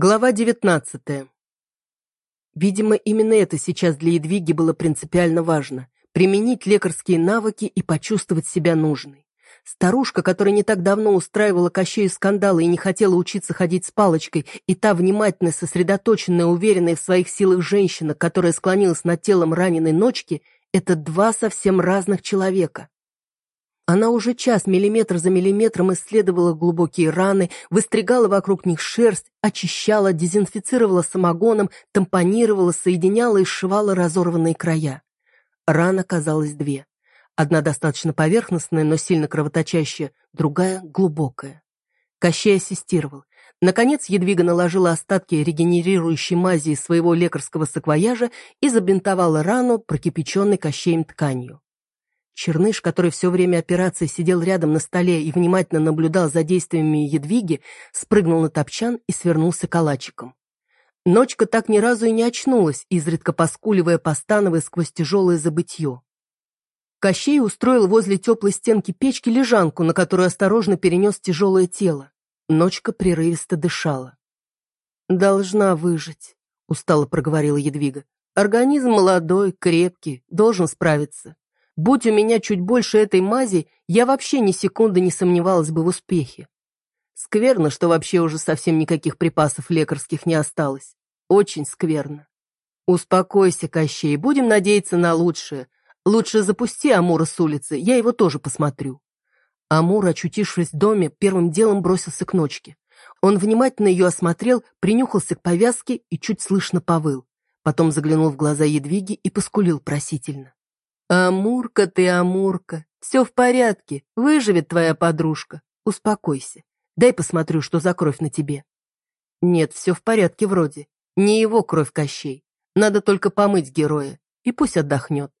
Глава девятнадцатая. Видимо, именно это сейчас для Едвиги было принципиально важно – применить лекарские навыки и почувствовать себя нужной. Старушка, которая не так давно устраивала Кощею скандалы и не хотела учиться ходить с палочкой, и та внимательная, сосредоточенная, уверенная в своих силах женщина, которая склонилась над телом раненой ночки – это два совсем разных человека. Она уже час миллиметр за миллиметром исследовала глубокие раны, выстригала вокруг них шерсть, очищала, дезинфицировала самогоном, тампонировала, соединяла и сшивала разорванные края. Ран оказалось две. Одна достаточно поверхностная, но сильно кровоточащая, другая — глубокая. Кощей ассистировал. Наконец Едвига наложила остатки регенерирующей мази из своего лекарского саквояжа и забинтовала рану, прокипяченной Кощеем тканью. Черныш, который все время операции сидел рядом на столе и внимательно наблюдал за действиями Едвиги, спрыгнул на топчан и свернулся калачиком. Ночка так ни разу и не очнулась, изредка поскуливая, постановая сквозь тяжелое забытье. Кощей устроил возле теплой стенки печки лежанку, на которую осторожно перенес тяжелое тело. Ночка прерывисто дышала. «Должна выжить», — устало проговорила Едвига. «Организм молодой, крепкий, должен справиться. Будь у меня чуть больше этой мази, я вообще ни секунды не сомневалась бы в успехе. Скверно, что вообще уже совсем никаких припасов лекарских не осталось. Очень скверно. Успокойся, Кощей, будем надеяться на лучшее. Лучше запусти Амура с улицы, я его тоже посмотрю. Амур, очутившись в доме, первым делом бросился к ночке. Он внимательно ее осмотрел, принюхался к повязке и чуть слышно повыл. Потом заглянул в глаза Едвиги и поскулил просительно. «Амурка ты, Амурка, все в порядке, выживет твоя подружка. Успокойся. Дай посмотрю, что за кровь на тебе». «Нет, все в порядке вроде. Не его кровь Кощей. Надо только помыть героя, и пусть отдохнет».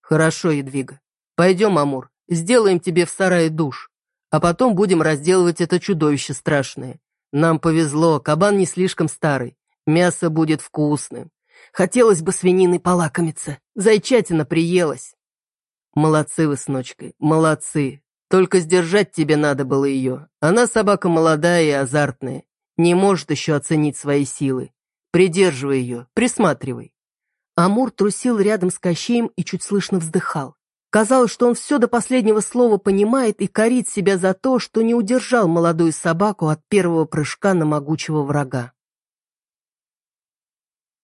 «Хорошо, Едвига. Пойдем, Амур, сделаем тебе в сарае душ, а потом будем разделывать это чудовище страшное. Нам повезло, кабан не слишком старый, мясо будет вкусным. Хотелось бы свинины полакомиться. Зайчатина приелась. Молодцы вы с молодцы. Только сдержать тебе надо было ее. Она собака молодая и азартная. Не может еще оценить свои силы. Придерживай ее, присматривай. Амур трусил рядом с Кощеем и чуть слышно вздыхал. Казалось, что он все до последнего слова понимает и корит себя за то, что не удержал молодую собаку от первого прыжка на могучего врага.